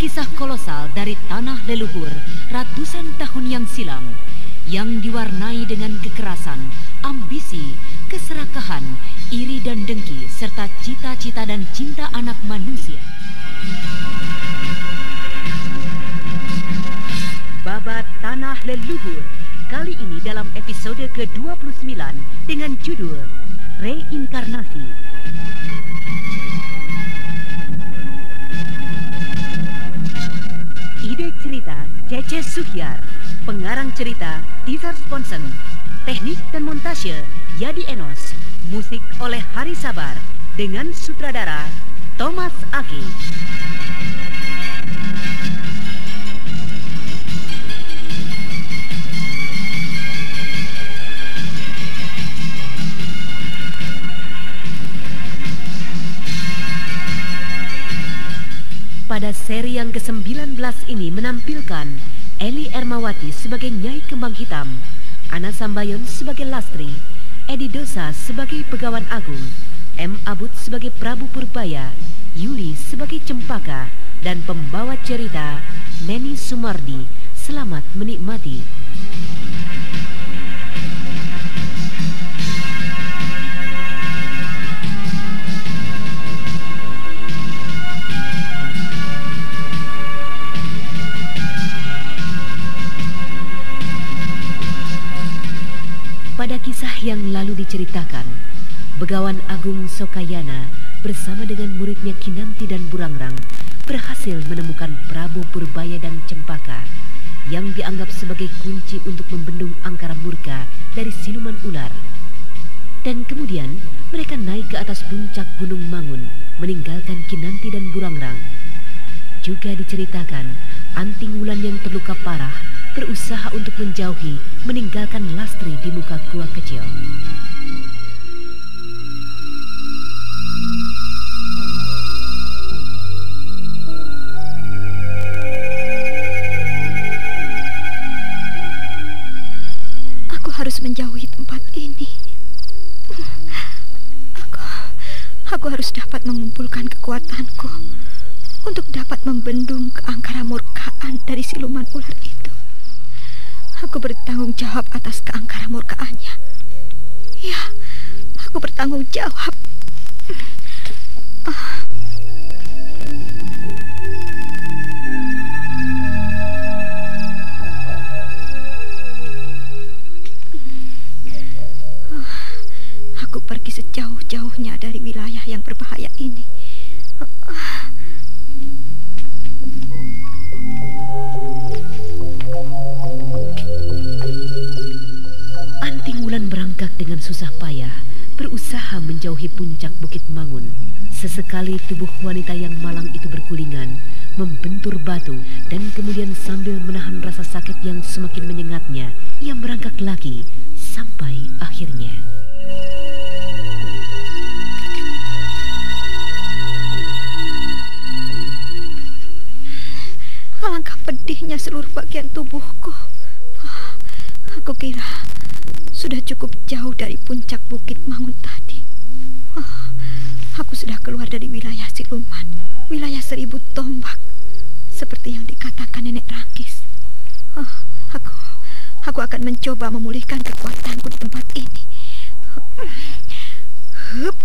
kisah kolosal dari tanah leluhur ratusan tahun yang silam yang diwarnai dengan kekerasan, ambisi, keserakahan, iri dan dengki serta cita-cita dan cinta anak manusia. Babat Tanah Leluhur Kali ini dalam episode ke-29 dengan judul Reinkarnasi Ide cerita Cece Suhyar. Pengarang cerita Tizar Sponsen. Teknik dan montase Yadi Enos. Musik oleh Hari Sabar Dengan sutradara Thomas Agi Pada seri yang ke-19 ini menampilkan Eli Ermawati sebagai Nyai Kembang Hitam, Ana Sambayon sebagai Lastri, Edi Dosa sebagai Pegawan Agung, M. Abud sebagai Prabu Purbaya, Yuli sebagai Cempaka, dan pembawa cerita Neni Sumardi. Selamat menikmati. Diceritakan, Begawan Agung Sokayana bersama dengan muridnya Kinanti dan Burangrang berhasil menemukan Prabu Purbaya dan Cempaka yang dianggap sebagai kunci untuk membendung angkara murka dari siluman ular. Dan kemudian mereka naik ke atas puncak Gunung Mangun meninggalkan Kinanti dan Burangrang. Juga diceritakan Anting Wulan yang terluka parah berusaha untuk menjauhi meninggalkan Lastri di muka gua kecil. Aku harus menjauhi tempat ini. Aku, aku harus dapat mengumpulkan kekuatanku untuk dapat membendung keangkara murkaan dari siluman ular itu. Aku bertanggung jawab atas keangkara murkaannya. Ya, aku bertanggung jawab. Aku pergi sejauh-jauhnya dari wilayah yang berbahaya ini. Berangkat dengan susah payah, berusaha menjauhi puncak Bukit Mangun. Sesekali tubuh wanita yang malang itu bergulingan, membentur batu, dan kemudian sambil menahan rasa sakit yang semakin menyengatnya, ia merangkak lagi sampai akhirnya. Alangkah pedihnya seluruh bagian tubuhku. Aku kira sudah cukup jauh dari puncak bukit Mangun tadi. Ah, Aku sudah keluar dari wilayah siluman, wilayah seribu tombak, seperti yang dikatakan nenek Rangkis. Ah, Aku, aku akan mencoba memulihkan kekuatanku di tempat ini. Hup.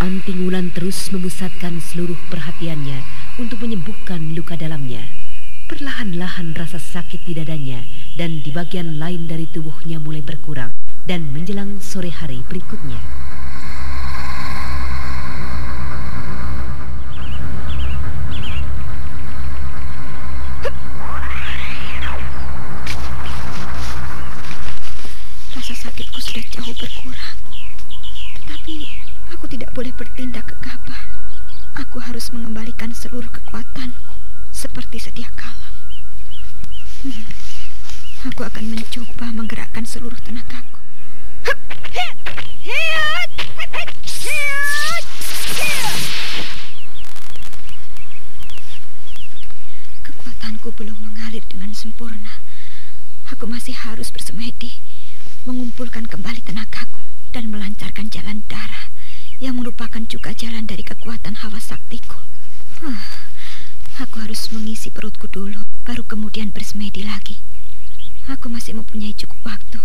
Anting Wulan terus memusatkan seluruh perhatiannya untuk menyembuhkan luka dalamnya. Perlahan-lahan rasa sakit di dadanya dan di bagian lain dari tubuhnya mulai berkurang dan menjelang sore hari berikutnya. Rasa sakitku sudah jauh berkurang. Tetapi aku tidak boleh bertindak gegabah. Aku harus mengembalikan seluruh kekuatanku seperti sedia kala. Hmm. Aku akan mencoba menggerakkan seluruh tenagaku. kekuatanku belum mengalir dengan sempurna. Aku masih harus bersemedi, mengumpulkan kembali tenagaku dan melancarkan jalan darah yang merupakan juga jalan dari kekuatan hawa saktiku. Huh, aku harus mengisi perutku dulu, baru kemudian bersemedi lagi. Aku masih mempunyai cukup waktu.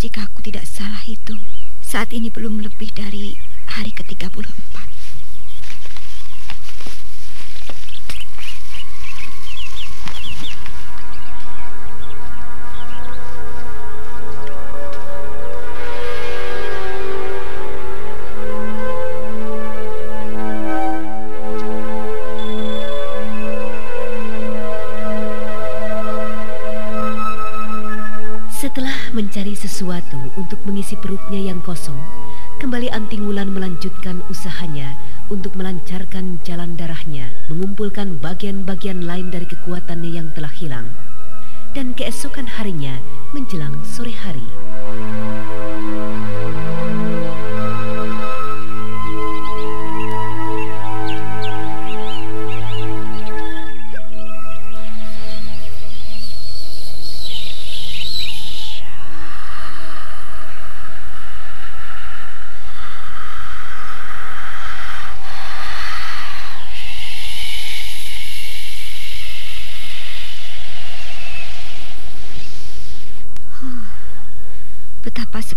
Jika aku tidak salah hitung, saat ini belum lebih dari hari ke-34. Untuk mengisi perutnya yang kosong, kembali Anting Wulan melanjutkan usahanya untuk melancarkan jalan darahnya, mengumpulkan bagian-bagian lain dari kekuatannya yang telah hilang. Dan keesokan harinya menjelang sore hari.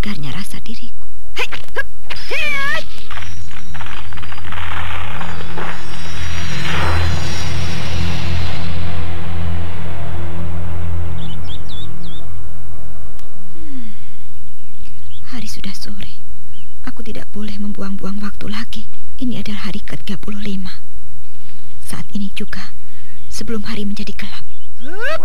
Segarnya rasa diriku. Hmm. Hari sudah sore. Aku tidak boleh membuang-buang waktu lagi. Ini adalah hari ke-35. Saat ini juga, sebelum hari menjadi gelap. Hup.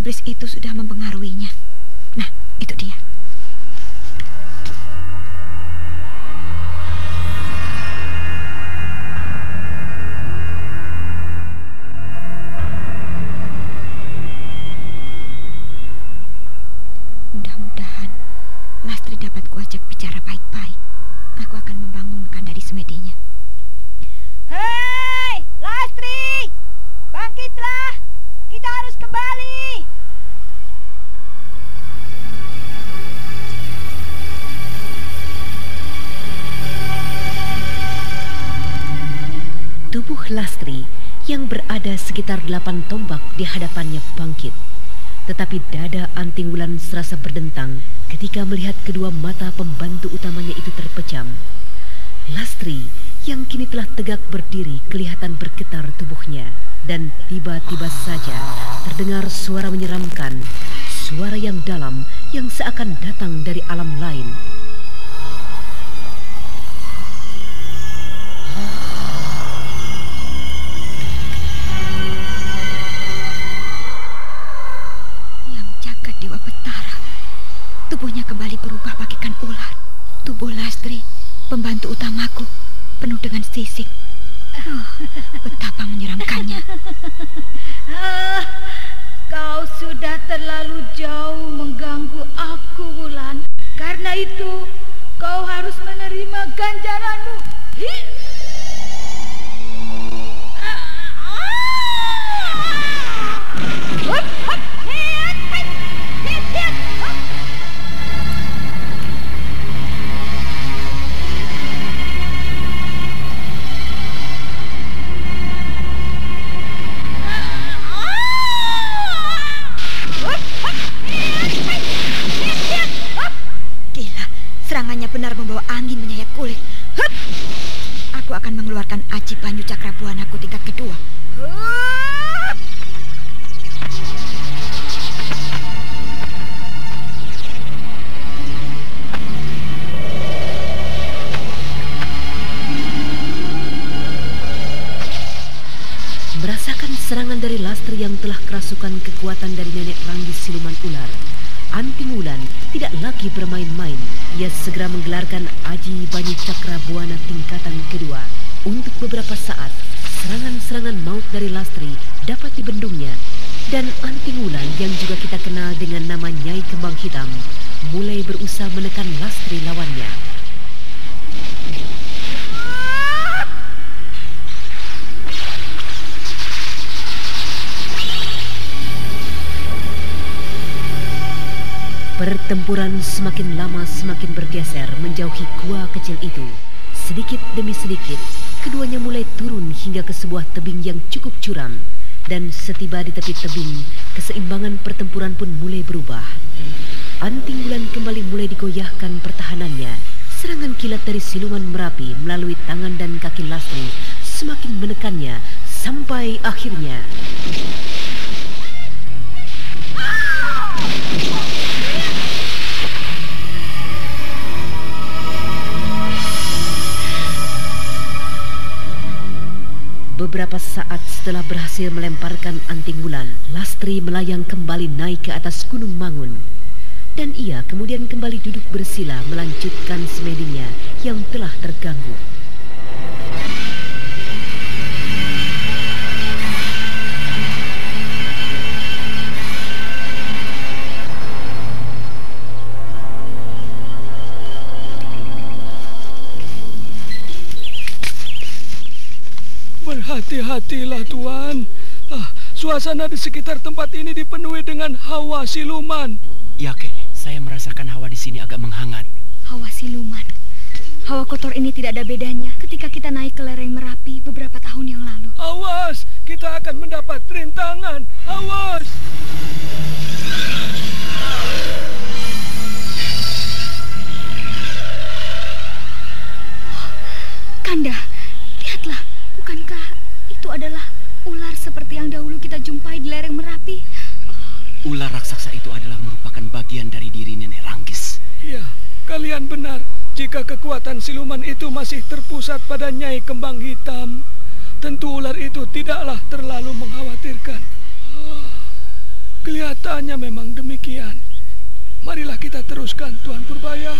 Iblis itu sudah mempengaruhinya. Nah, itu dia. Berada sekitar delapan tombak di hadapannya bangkit. Tetapi dada Anting Wulan serasa berdentang ketika melihat kedua mata pembantu utamanya itu terpejam. Lastri yang kini telah tegak berdiri kelihatan bergetar tubuhnya. Dan tiba-tiba saja terdengar suara menyeramkan, suara yang dalam yang seakan datang dari alam lain. Ular. Tubuh Lastri, pembantu utamaku, penuh dengan sisik Oh, betapa menyeramkannya. Ah, kau sudah terlalu jauh mengganggu aku, Wulan. Karena itu, kau harus menerima ganjaranmu. Hi. benar akan mengeluarkan aji banyu cakrabuanaku tingkat kedua. Merasakan serangan dari Lastri yang telah kerasukan kekuatan dari nenek Ranggi Siluman Ular, Anting Wulan tidak lagi bermain-main. Ia segera menggelarkan Aji Banyu Cakra Buana tingkatan kedua. Untuk beberapa saat, serangan-serangan maut dari Lastri dapat dibendungnya. Dan Anting Wulan yang juga kita kenal dengan nama Nyai Kembang Hitam mulai berusaha menekan Lastri lawannya. Pertempuran semakin lama semakin bergeser menjauhi gua kecil itu. Sedikit demi sedikit, keduanya mulai turun hingga ke sebuah tebing yang cukup curam. Dan setiba di tepi tebing, keseimbangan pertempuran pun mulai berubah. Anting bulan kembali mulai digoyahkan pertahanannya. Serangan kilat dari siluman Merapi melalui tangan dan kaki Lastri semakin menekannya sampai akhirnya. Beberapa saat setelah berhasil melemparkan anting bulan, Lastri melayang kembali naik ke atas Gunung Mangun. Dan ia kemudian kembali duduk bersila melanjutkan semedinya yang telah terganggu. Berhati-hatilah Tuan. Ah, suasana di sekitar tempat ini dipenuhi dengan hawa siluman. Ya, Kek. Saya merasakan hawa di sini agak menghangat. Hawa siluman. Hawa kotor ini tidak ada bedanya ketika kita naik ke lereng Merapi beberapa tahun yang lalu. Awas, kita akan mendapat rintangan. Awas! Kanda, lihatlah. Bukankah itu adalah ular seperti yang dahulu kita jumpai di lereng Merapi? Ular raksasa itu adalah merupakan bagian dari diri Nenek Ranggis. Ya, kalian benar. Jika kekuatan siluman itu masih terpusat pada Nyai Kembang Hitam, tentu ular itu tidaklah terlalu mengkhawatirkan. Ah, kelihatannya memang demikian. Marilah kita teruskan, Tuan Purbaya.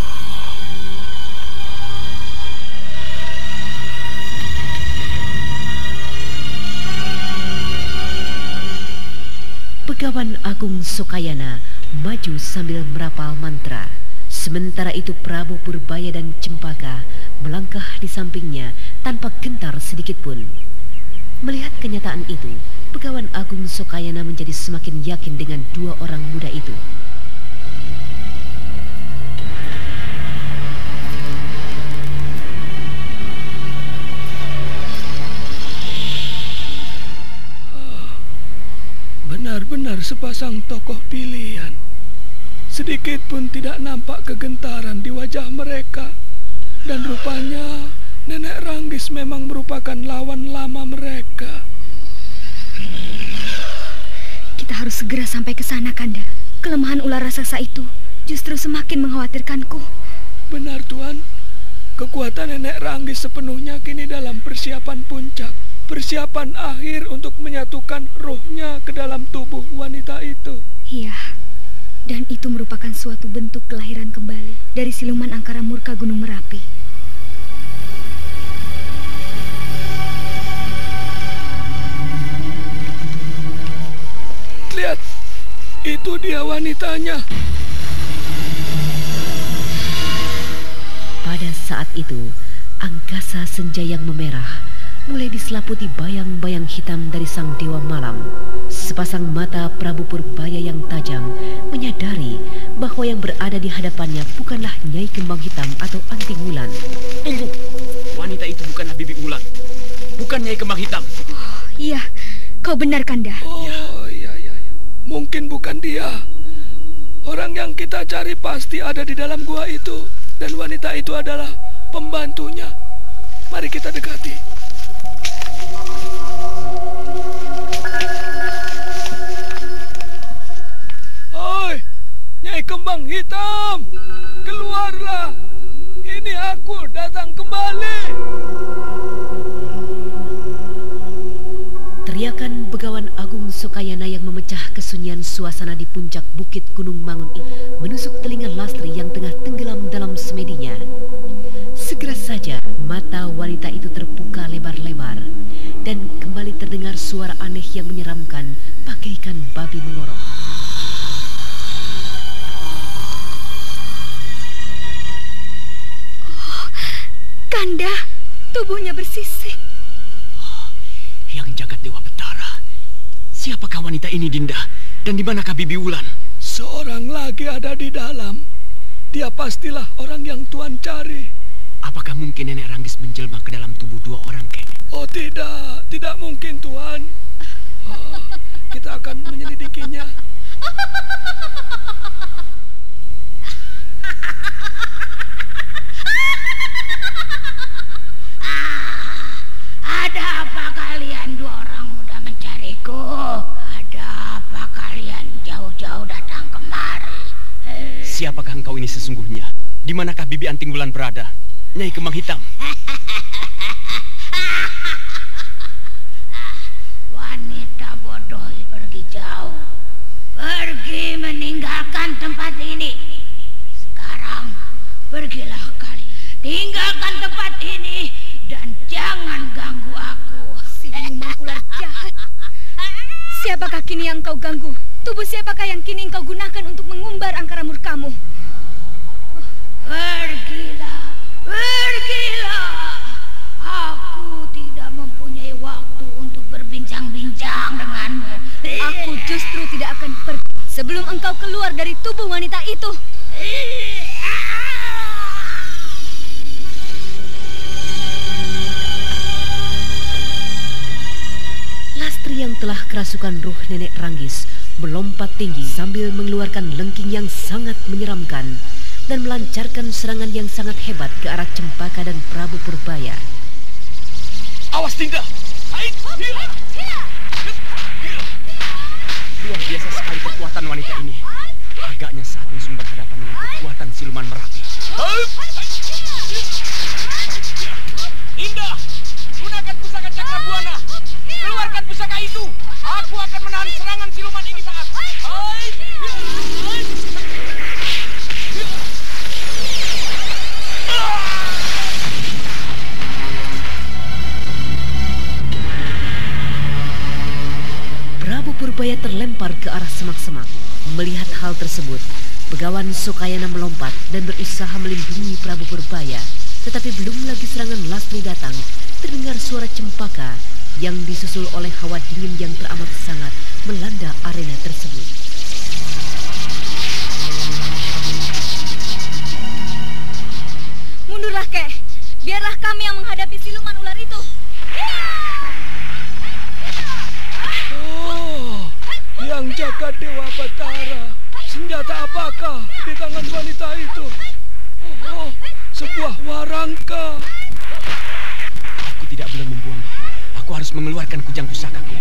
Begawan Agung Sokayana maju sambil merapal mantra. Sementara itu Prabu Purbaya dan Cempaka melangkah di sampingnya tanpa gentar sedikit pun. Melihat kenyataan itu, Begawan Agung Sokayana menjadi semakin yakin dengan dua orang muda itu. Benar-benar sepasang tokoh pilihan. Sedikit pun tidak nampak kegentaran di wajah mereka. Dan rupanya Nenek Ranggis memang merupakan lawan lama mereka. Kita harus segera sampai ke sana, Kanda. Kelemahan ular raksasa itu justru semakin mengkhawatirkanku. Benar, Tuan. Kekuatan Nenek Ranggis sepenuhnya kini dalam persiapan puncak persiapan akhir untuk menyatukan rohnya ke dalam tubuh wanita itu. Iya, dan itu merupakan suatu bentuk kelahiran kembali dari siluman angkara murka Gunung Merapi. Lihat, itu dia wanitanya. Pada saat itu, angkasa senja yang memerah mulai diselaputi bayang-bayang hitam dari sang dewa malam. Sepasang mata Prabu Purbaya yang tajam menyadari bahwa yang berada di hadapannya bukanlah Nyai Kembang Hitam atau Anting Wulan. Tunggu, wanita itu bukanlah Bibi Wulan, bukan Nyai Kembang Hitam. Oh, iya, kau benar Kanda. Oh iya iya, iya. mungkin bukan dia. Orang yang kita cari pasti ada di dalam gua itu dan wanita itu adalah pembantunya. Mari kita dekati. Nyai Kembang Hitam, keluarlah. Ini aku datang kembali. Teriakan Begawan Sokayana yang memecah kesunyian suasana di puncak bukit Gunung Mangun itu menusuk telinga Lastri yang tengah tenggelam dalam semedinya. Segera saja mata wanita itu terbuka lebar-lebar dan kembali terdengar suara aneh yang menyeramkan bagaikan babi mengorok. Kanda, tubuhnya bersisik. Yang jagat Dewa Betara. Siapakah wanita ini, Dinda? Dan di manakah Bibi Wulan? Seorang lagi ada di dalam. Dia pastilah orang yang Tuan cari. Apakah mungkin Nenek Ranggis menjelma ke dalam tubuh dua orang, Kek? Oh tidak, tidak mungkin Tuan. Oh, kita akan menyelidikinya. Siapakah engkau ini sesungguhnya? Di manakah Bibi Anting Bulan berada? Nyai Kemang Hitam. Wanita bodoh pergi jauh. Pergi meninggalkan tempat ini. Sekarang pergilah. Tinggalkan tempat ini dan jangan ganggu aku. Siluman ular jahat. Siapakah kini yang kau ganggu? Tubuh siapakah yang kini engkau gunakan untuk mengumbar angkara murkamu? Pergilah, pergilah. Aku tidak mempunyai waktu untuk berbincang-bincang denganmu. Aku justru tidak akan pergi sebelum engkau keluar dari tubuh wanita itu. Telah kerasukan ruh nenek Ranggis melompat tinggi sambil mengeluarkan lengking yang sangat menyeramkan dan melancarkan serangan yang sangat hebat ke arah Cempaka dan Prabu Purbaya. Awas Dinda! Luar biasa sekali kekuatan wanita ini. Agaknya saat langsung berhadapan dengan kekuatan siluman merapi. Dinda! Pusaka itu! Aku akan menahan serangan siluman ini saat. Prabu Purbaya terlempar ke arah semak-semak. Melihat hal tersebut, Begawan Sokayana melompat dan berusaha melindungi Prabu Purbaya. Tetapi belum lagi serangan Lasmi datang, terdengar suara cempaka yang disusul oleh hawa dingin yang teramat sangat melanda arena tersebut. Harus mengeluarkan kujang pusakaku.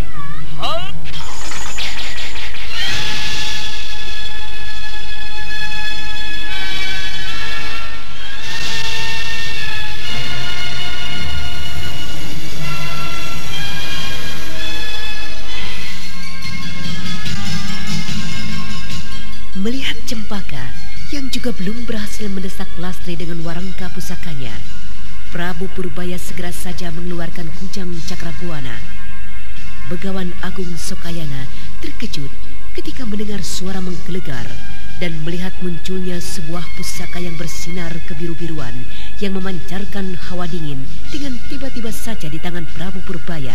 Melihat Cempaka yang juga belum berhasil mendesak Lastri dengan warangka pusakanya, Prabu Purbaya segera saja mengeluarkan kujang cakrabuana. Begawan Agung Sokayana terkejut ketika mendengar suara menggelegar dan melihat munculnya sebuah pusaka yang bersinar kebiru-biruan yang memancarkan hawa dingin dengan tiba-tiba saja di tangan Prabu Purbaya.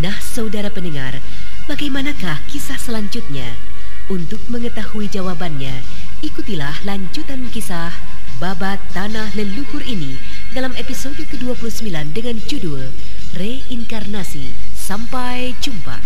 Nah, saudara pendengar, bagaimanakah kisah selanjutnya? Untuk mengetahui jawabannya, ikutilah lanjutan kisah Babat Tanah Leluhur ini dalam episode ke-29 dengan judul Reinkarnasi. Sampai jumpa.